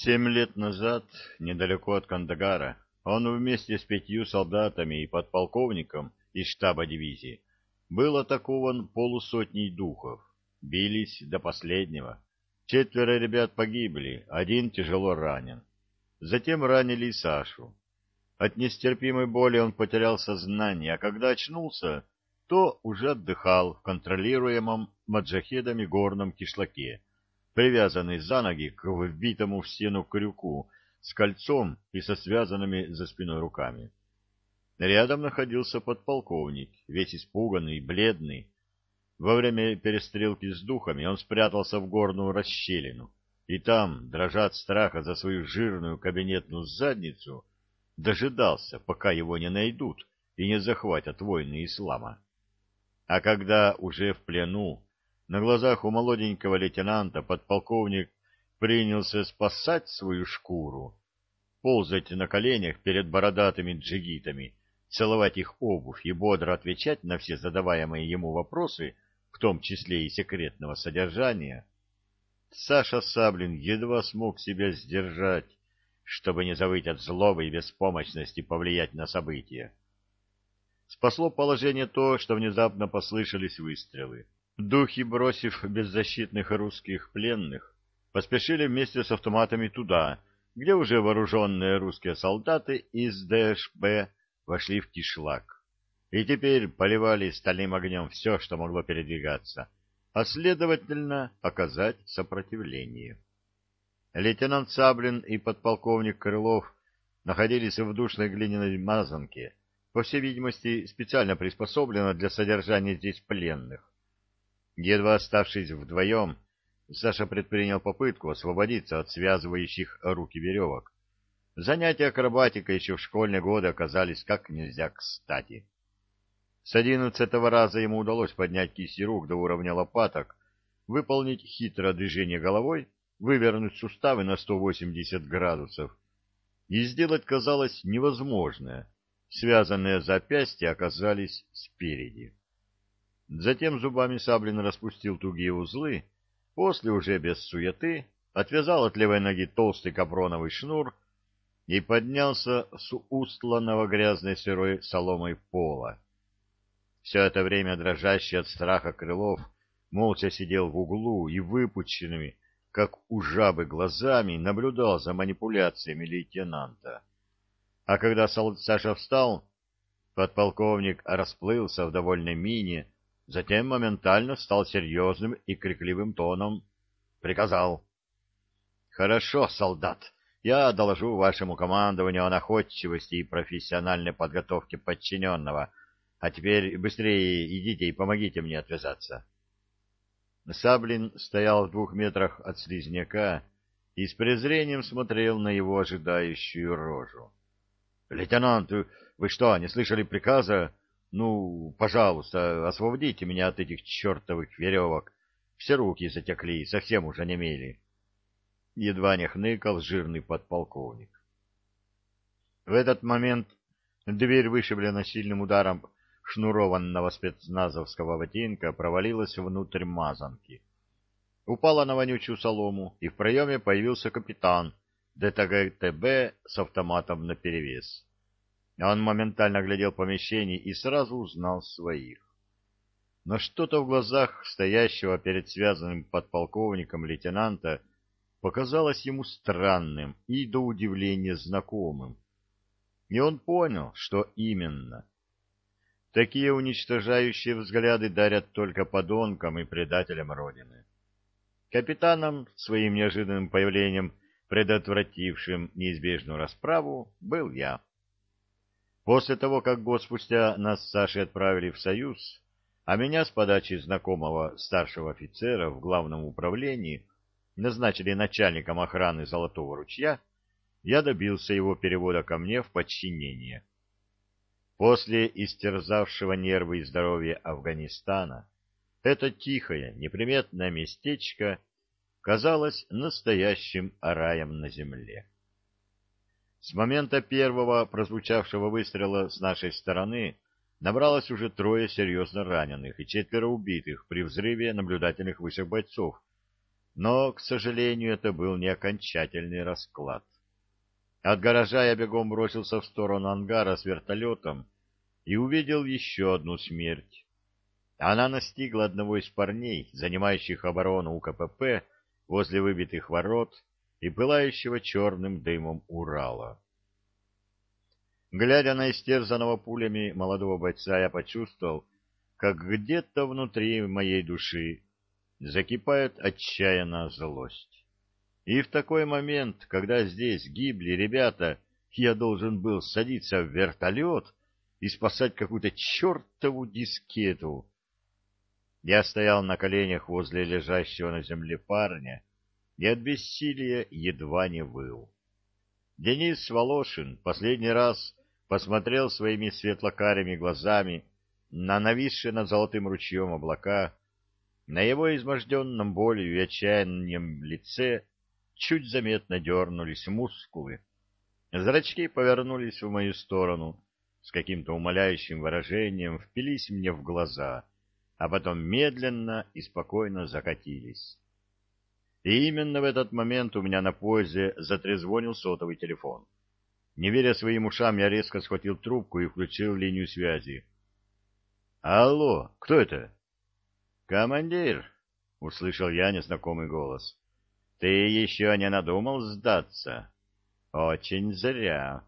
Семь лет назад, недалеко от Кандагара, он вместе с пятью солдатами и подполковником из штаба дивизии был атакован полусотней духов. Бились до последнего. Четверо ребят погибли, один тяжело ранен. Затем ранили и Сашу. От нестерпимой боли он потерял сознание, а когда очнулся, то уже отдыхал в контролируемом маджахедами горном кишлаке, привязанный за ноги к вбитому в стену крюку с кольцом и со связанными за спиной руками. Рядом находился подполковник, весь испуганный и бледный. Во время перестрелки с духами он спрятался в горную расщелину, и там, дрожа от страха за свою жирную кабинетную задницу, дожидался, пока его не найдут и не захватят войны ислама. А когда уже в плену на глазах у молоденького лейтенанта подполковник принялся спасать свою шкуру, ползать на коленях перед бородатыми джигитами, целовать их обувь и бодро отвечать на все задаваемые ему вопросы, в том числе и секретного содержания, Саша Саблин едва смог себя сдержать, чтобы не завыть от злобы и беспомощности повлиять на события. Спасло положение то, что внезапно послышались выстрелы. Духи, бросив беззащитных русских пленных, поспешили вместе с автоматами туда, где уже вооруженные русские солдаты из ДШБ вошли в кишлак. И теперь поливали стальным огнем все, что могло передвигаться, а следовательно оказать сопротивление. Лейтенант Саблин и подполковник Крылов находились в душной глиняной мазанке, по всей видимости, специально приспособлена для содержания здесь пленных. Едва оставшись вдвоем, Саша предпринял попытку освободиться от связывающих руки веревок. Занятия акробатикой еще в школьные годы оказались как нельзя кстати. С одиннадцатого раза ему удалось поднять кисти рук до уровня лопаток, выполнить хитрое движение головой, вывернуть суставы на 180 градусов и сделать казалось невозможное. Связанные запястья оказались спереди. Затем зубами Саблин распустил тугие узлы, после уже без суеты отвязал от левой ноги толстый капроновый шнур и поднялся с устланного грязной сырой соломой пола. Все это время дрожащий от страха Крылов молча сидел в углу и выпученными, как у жабы, глазами наблюдал за манипуляциями лейтенанта. А когда Саша встал, подполковник расплылся в довольной мине, Затем моментально стал серьезным и крикливым тоном. Приказал. — Хорошо, солдат. Я доложу вашему командованию о находчивости и профессиональной подготовке подчиненного. А теперь быстрее идите и помогите мне отвязаться. Саблин стоял в двух метрах от слизняка и с презрением смотрел на его ожидающую рожу. — Лейтенант, вы что, не слышали приказа? Ну, пожалуйста, освободите меня от этих чертовых веревок. Все руки затекли, совсем уже не мели. Едва не хныкал жирный подполковник. В этот момент дверь, вышиблена сильным ударом шнурованного спецназовского ботинка, провалилась внутрь мазанки. Упала на вонючую солому, и в проеме появился капитан ДТГ-ТБ с автоматом наперевес. Он моментально глядел помещение и сразу узнал своих. Но что-то в глазах стоящего перед связанным подполковником лейтенанта показалось ему странным и до удивления знакомым. И он понял, что именно. Такие уничтожающие взгляды дарят только подонкам и предателям Родины. Капитаном, своим неожиданным появлением, предотвратившим неизбежную расправу, был я. После того, как год спустя нас с Сашей отправили в Союз, а меня с подачи знакомого старшего офицера в главном управлении назначили начальником охраны Золотого ручья, я добился его перевода ко мне в подчинение. После истерзавшего нервы и здоровье Афганистана это тихое, неприметное местечко казалось настоящим раем на земле. С момента первого прозвучавшего выстрела с нашей стороны набралось уже трое серьезно раненых и четверо убитых при взрыве наблюдательных вышек бойцов. Но, к сожалению, это был не окончательный расклад. От гаража я бегом бросился в сторону ангара с вертолетом и увидел еще одну смерть. Она настигла одного из парней, занимающих оборону у КПП возле выбитых ворот и пылающего черным дымом Урала. Глядя на истерзанного пулями молодого бойца, я почувствовал, как где-то внутри моей души закипает отчаянная злость. И в такой момент, когда здесь гибли ребята, я должен был садиться в вертолет и спасать какую-то чертову дискету. Я стоял на коленях возле лежащего на земле парня и от бессилия едва не выл. Денис Волошин последний раз посмотрел своими светлокарими глазами на нависшие над золотым ручьем облака, на его изможденном болью и отчаянием лице чуть заметно дернулись мускулы. Зрачки повернулись в мою сторону, с каким-то умоляющим выражением впились мне в глаза, а потом медленно и спокойно закатились. И именно в этот момент у меня на поясе затрезвонил сотовый телефон. Не веря своим ушам, я резко схватил трубку и включил линию связи. «Алло, кто это?» «Командир!» — услышал я незнакомый голос. «Ты еще не надумал сдаться?» «Очень зря!»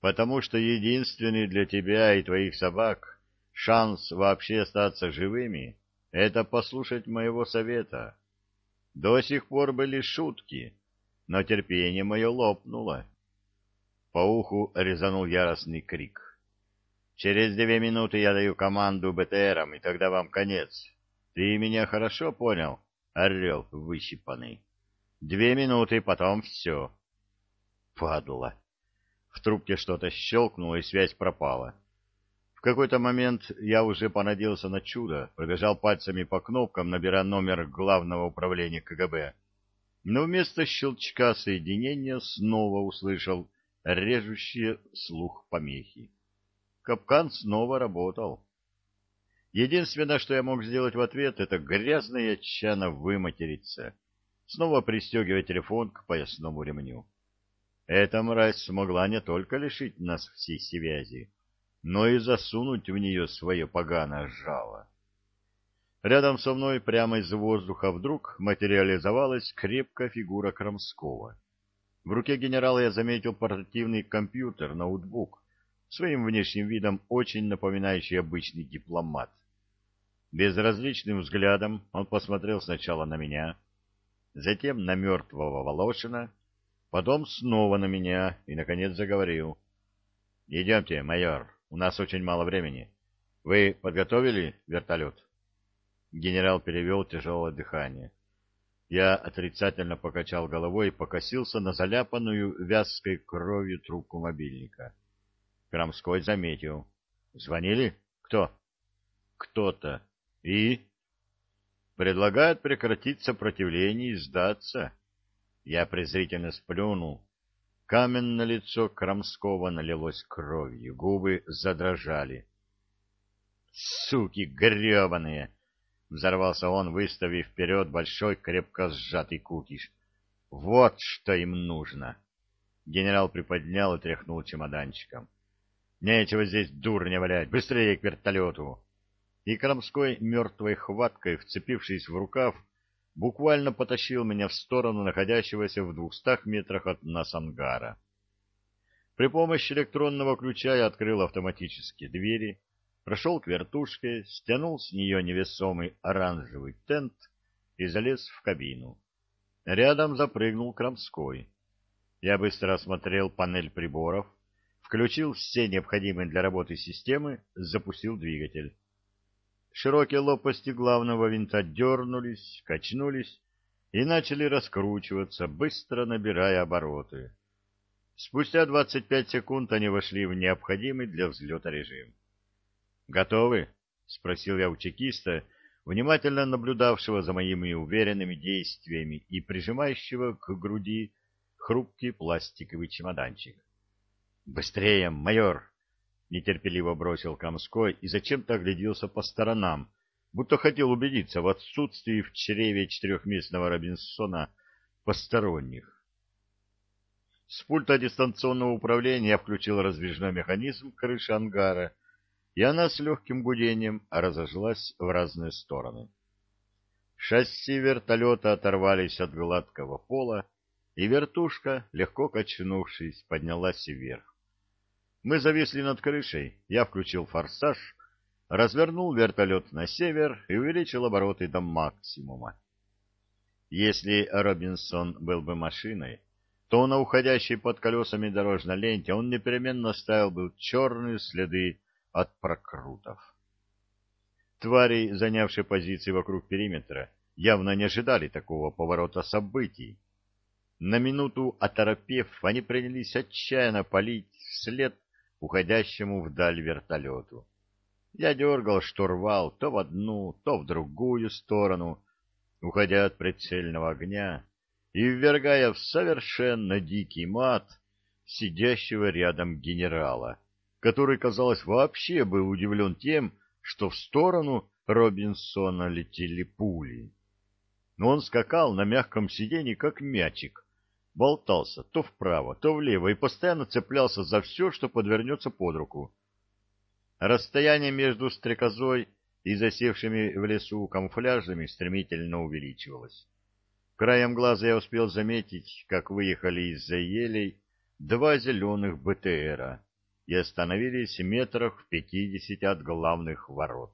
«Потому что единственный для тебя и твоих собак шанс вообще остаться живыми — это послушать моего совета. До сих пор были шутки, но терпение мое лопнуло». По уху резанул яростный крик. Через две минуты я даю команду БТРам, и тогда вам конец. Ты меня хорошо понял, орел выщипанный? Две минуты, потом все. Падла. В трубке что-то щелкнуло, и связь пропала. Какой-то момент я уже понадеялся на чудо, пробежал пальцами по кнопкам, набирая номер главного управления КГБ. Но вместо щелчка соединения снова услышал режущие слух помехи. Капкан снова работал. Единственное, что я мог сделать в ответ, это грязно и отчаянно выматериться, снова пристегивая телефон к поясному ремню. Эта мразь смогла не только лишить нас всей связи, но и засунуть в нее свое поганое жало. Рядом со мной прямо из воздуха вдруг материализовалась крепкая фигура Крамского. В руке генерала я заметил портативный компьютер, ноутбук, своим внешним видом очень напоминающий обычный дипломат. Безразличным взглядом он посмотрел сначала на меня, затем на мертвого Волошина, потом снова на меня и, наконец, заговорил. — Идемте, майор, у нас очень мало времени. Вы подготовили вертолет? Генерал перевел тяжелое дыхание. Я отрицательно покачал головой и покосился на заляпанную вязкой кровью трубку мобильника. — Крамской заметил. Звонили? Кто? Кто-то. И? Предлагают прекратить сопротивление и сдаться. Я презрительно сплюнул. Каменное лицо Крамского налилось кровью, губы задрожали. «Суки гребаные!» — взорвался он, выставив вперед большой крепко сжатый кукиш. «Вот что им нужно!» Генерал приподнял и тряхнул чемоданчиком. Нечего здесь дурня валять, быстрее к вертолету. И Крамской мертвой хваткой, вцепившись в рукав, буквально потащил меня в сторону находящегося в двухстах метрах от нас ангара. При помощи электронного ключа я открыл автоматические двери, прошел к вертушке, стянул с нее невесомый оранжевый тент и залез в кабину. Рядом запрыгнул Крамской. Я быстро осмотрел панель приборов, включил все необходимые для работы системы, запустил двигатель. Широкие лопасти главного винта дернулись, качнулись и начали раскручиваться, быстро набирая обороты. Спустя 25 секунд они вошли в необходимый для взлета режим. «Готовы?» — спросил я у чекиста, внимательно наблюдавшего за моими уверенными действиями и прижимающего к груди хрупкий пластиковый чемоданчик. «Быстрее, майор!» — нетерпеливо бросил Камской и зачем-то огляделся по сторонам, будто хотел убедиться в отсутствии в чреве четырехместного Робинсона посторонних. С пульта дистанционного управления я включил раздвижной механизм крыши ангара, и она с легким гудением разошлась в разные стороны. Шасси вертолета оторвались от гладкого пола, и вертушка, легко качнувшись, поднялась вверх. Мы зависли над крышей, я включил форсаж, развернул вертолет на север и увеличил обороты до максимума. Если Робинсон был бы машиной, то на уходящей под колесами дорожной ленте он непременно ставил бы черные следы от прокрутов. Твари, занявшие позиции вокруг периметра, явно не ожидали такого поворота событий. На минуту оторопев, они принялись отчаянно палить вслед уходящему вдаль вертолету. Я дергал штурвал то в одну, то в другую сторону, уходя от прицельного огня и ввергая в совершенно дикий мат сидящего рядом генерала, который, казалось, вообще был удивлен тем, что в сторону Робинсона летели пули. Но он скакал на мягком сиденье, как мячик, болтался то вправо, то влево и постоянно цеплялся за все, что подвернется под руку. Расстояние между стрекозой и засевшими в лесу камуфляжами стремительно увеличивалось. Краем глаза я успел заметить, как выехали из-за елей два зеленых БТРа и остановились метрах в пятидесяти от главных ворот.